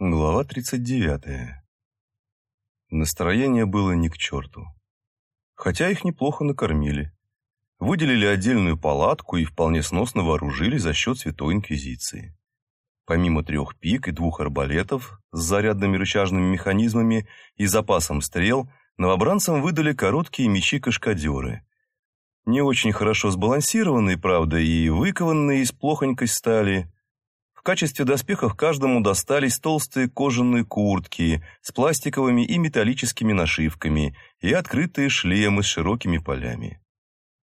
Глава 39. Настроение было ни к черту. Хотя их неплохо накормили. Выделили отдельную палатку и вполне сносно вооружили за счет Святой Инквизиции. Помимо трех пик и двух арбалетов с зарядными рычажными механизмами и запасом стрел, новобранцам выдали короткие мечи-кашкадеры. Не очень хорошо сбалансированные, правда, и выкованные из плохонькой стали – качестве доспехов каждому достались толстые кожаные куртки с пластиковыми и металлическими нашивками и открытые шлемы с широкими полями.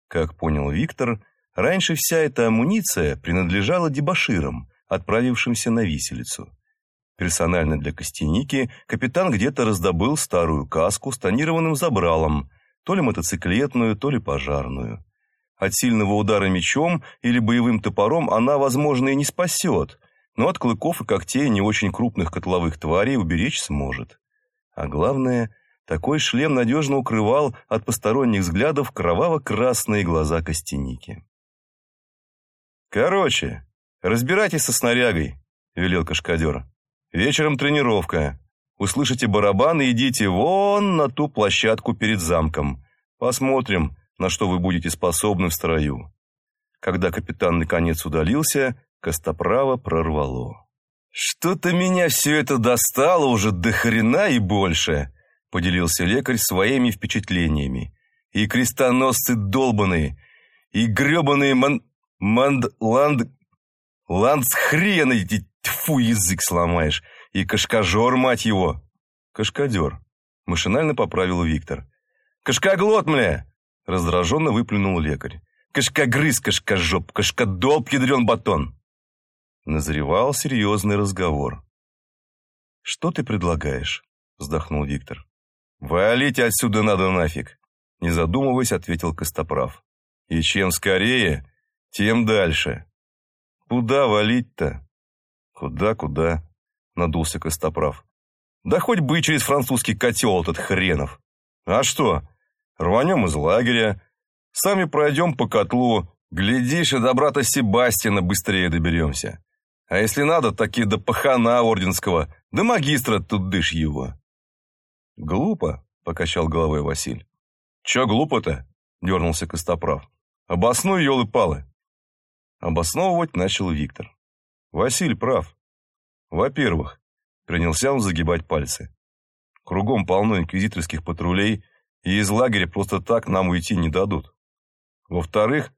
Как понял Виктор, раньше вся эта амуниция принадлежала дебоширам, отправившимся на виселицу. Персонально для Костяники капитан где-то раздобыл старую каску с тонированным забралом, то ли мотоциклетную, то ли пожарную. От сильного удара мечом или боевым топором она, возможно, и не спасет, но от клыков и когтей не очень крупных котловых тварей уберечь сможет. А главное, такой шлем надежно укрывал от посторонних взглядов кроваво-красные глаза костяники. «Короче, разбирайтесь со снарягой», — велел кашкадер. «Вечером тренировка. Услышите барабан и идите вон на ту площадку перед замком. Посмотрим, на что вы будете способны в строю». Когда капитан наконец удалился, Костоправа прорвало. «Что-то меня все это достало уже до хрена и больше», поделился лекарь своими впечатлениями. «И крестоносцы долбаные, и гребаные ман... манд... ланд... ландсхрены, тьфу, язык сломаешь, и кашкажор, мать его!» «Кашкадер», машинально поправил Виктор. «Кашкоглот, мля!» раздраженно выплюнул лекарь. «Кашкогрыз, кашкожоп, кашкодолб, ядрен батон!» Назревал серьезный разговор. «Что ты предлагаешь?» – вздохнул Виктор. «Валить отсюда надо нафиг!» Не задумываясь, ответил Костоправ. «И чем скорее, тем дальше». «Куда валить-то?» «Куда-куда?» – надулся Костоправ. «Да хоть бы через французский котел этот хренов. А что, рванем из лагеря, сами пройдем по котлу, глядишь, и до брата Себастьяна быстрее доберемся. А если надо, таки до пахана орденского, до магистра тут дышь его. Глупо, покачал головой Василь. Че глупо-то? Дернулся Костоправ. Обоснуй, елы-палы. Обосновывать начал Виктор. Василь прав. Во-первых, принялся он загибать пальцы. Кругом полно инквизиторских патрулей, и из лагеря просто так нам уйти не дадут. Во-вторых,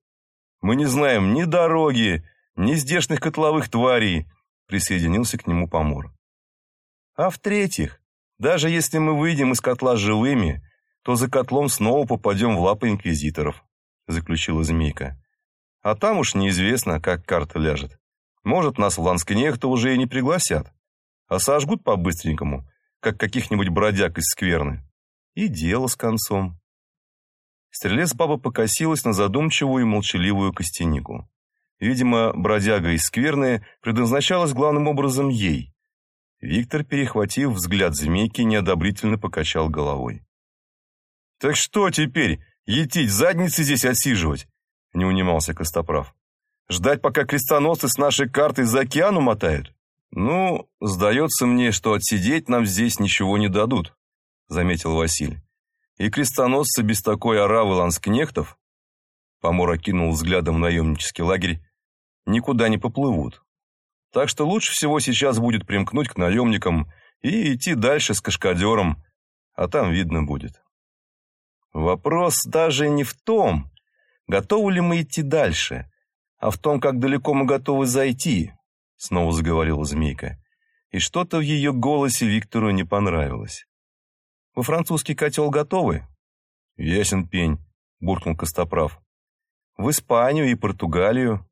мы не знаем ни дороги, ни здешних котловых тварей, присоединился к нему помор. А в-третьих, даже если мы выйдем из котла живыми, то за котлом снова попадем в лапы инквизиторов, заключила Змейка. А там уж неизвестно, как карта ляжет. Может, нас в Ланскнехта уже и не пригласят, а сожгут по-быстренькому, как каких-нибудь бродяг из скверны. И дело с концом. Стрелец баба покосилась на задумчивую и молчаливую костянику. Видимо, бродяга из скверны предназначалась главным образом ей. Виктор, перехватив взгляд змейки, неодобрительно покачал головой. «Так что теперь, етить задницы здесь отсиживать?» — не унимался Костоправ. «Ждать, пока крестоносцы с нашей картой за океан умотают?» «Ну, сдается мне, что отсидеть нам здесь ничего не дадут», — заметил Василь. «И крестоносцы без такой оравы ланскнехтов...» Помор окинул взглядом наемнический лагерь никуда не поплывут. Так что лучше всего сейчас будет примкнуть к наемникам и идти дальше с кашкадером, а там видно будет. Вопрос даже не в том, готовы ли мы идти дальше, а в том, как далеко мы готовы зайти, снова заговорила Змейка. И что-то в ее голосе Виктору не понравилось. Во французский котел готовы? Ясен пень, буркнул Костоправ. В Испанию и Португалию.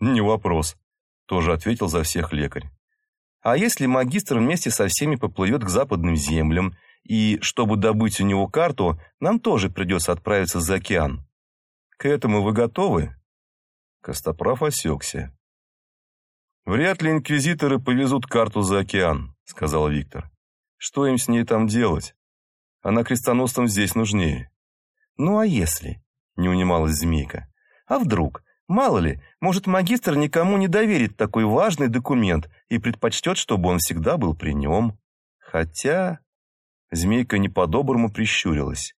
«Не вопрос», – тоже ответил за всех лекарь. «А если магистр вместе со всеми поплывет к западным землям, и, чтобы добыть у него карту, нам тоже придется отправиться за океан? К этому вы готовы?» Костоправ осекся. «Вряд ли инквизиторы повезут карту за океан», – сказал Виктор. «Что им с ней там делать? Она крестоносцам здесь нужнее». «Ну а если?» – не унималась змейка. «А вдруг? Мало ли, может, магистр никому не доверит такой важный документ и предпочтет, чтобы он всегда был при нем. Хотя... Змейка не по-доброму прищурилась.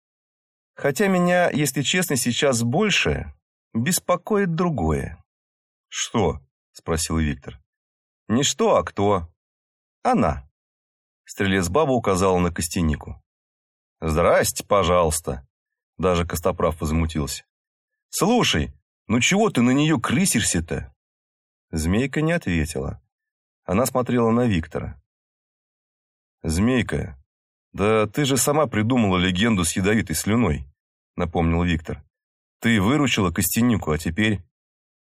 Хотя меня, если честно, сейчас больше беспокоит другое. «Что?» — спросил Виктор. «Не что, а кто?» «Она». Стрелец баба указала на костянику. «Здрасте, пожалуйста!» Даже Костоправ возмутился. «Слушай, ну чего ты на нее крысишься-то?» Змейка не ответила. Она смотрела на Виктора. «Змейка, да ты же сама придумала легенду с ядовитой слюной», напомнил Виктор. «Ты выручила Костянику, а теперь...»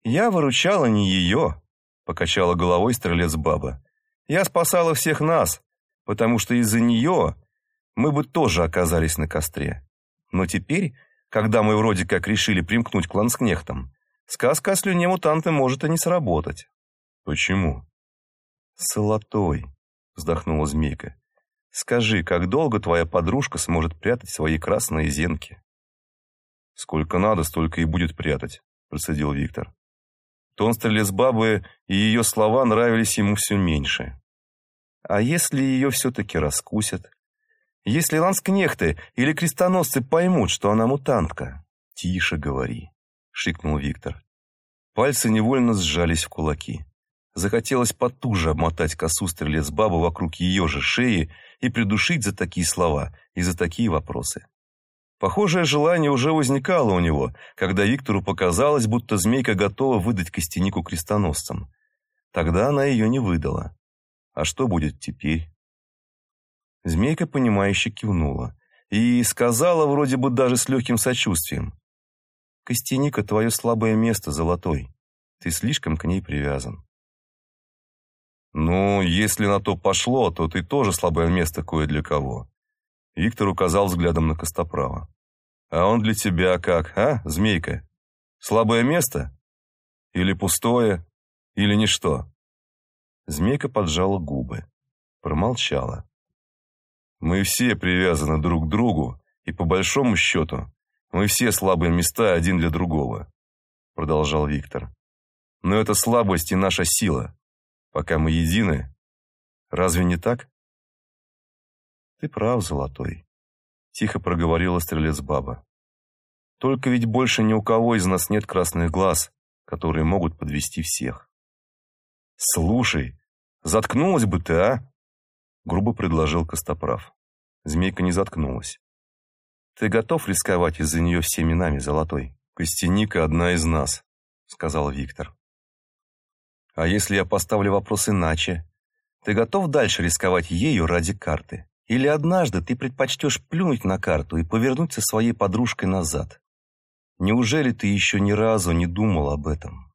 «Я выручала не ее», покачала головой стрелец баба. «Я спасала всех нас, потому что из-за нее мы бы тоже оказались на костре. Но теперь, когда мы вроде как решили примкнуть к ланскнехтам, сказка о слюне мутанта может и не сработать». «Почему?» «Золотой», вздохнула змейка. Скажи, как долго твоя подружка сможет прятать свои красные зенки? Сколько надо, столько и будет прятать, процедил Виктор. Тон стрелец бабы и ее слова нравились ему все меньше. А если ее все-таки раскусят? Если ланскнехты или крестоносцы поймут, что она мутантка? Тише говори, шикнул Виктор. Пальцы невольно сжались в кулаки. Захотелось потуже обмотать косу стрелец бабы вокруг ее же шеи и придушить за такие слова и за такие вопросы. Похожее желание уже возникало у него, когда Виктору показалось, будто змейка готова выдать костянику крестоносцам. Тогда она ее не выдала. А что будет теперь? Змейка, понимающе кивнула и сказала, вроде бы даже с легким сочувствием. «Костяника — твое слабое место, Золотой. Ты слишком к ней привязан». «Ну, если на то пошло, то ты тоже слабое место кое для кого». Виктор указал взглядом на Костоправа. «А он для тебя как, а, змейка? Слабое место? Или пустое? Или ничто?» Змейка поджала губы, промолчала. «Мы все привязаны друг к другу, и по большому счету мы все слабые места один для другого», продолжал Виктор. «Но это слабость и наша сила пока мы едины. Разве не так? Ты прав, Золотой, тихо проговорила стрелец баба. Только ведь больше ни у кого из нас нет красных глаз, которые могут подвести всех. Слушай, заткнулась бы ты, а? Грубо предложил Костоправ. Змейка не заткнулась. Ты готов рисковать из-за нее всеми нами, Золотой? Костяника одна из нас, сказал Виктор. А если я поставлю вопрос иначе? Ты готов дальше рисковать ею ради карты? Или однажды ты предпочтешь плюнуть на карту и повернуть со своей подружкой назад? Неужели ты еще ни разу не думал об этом?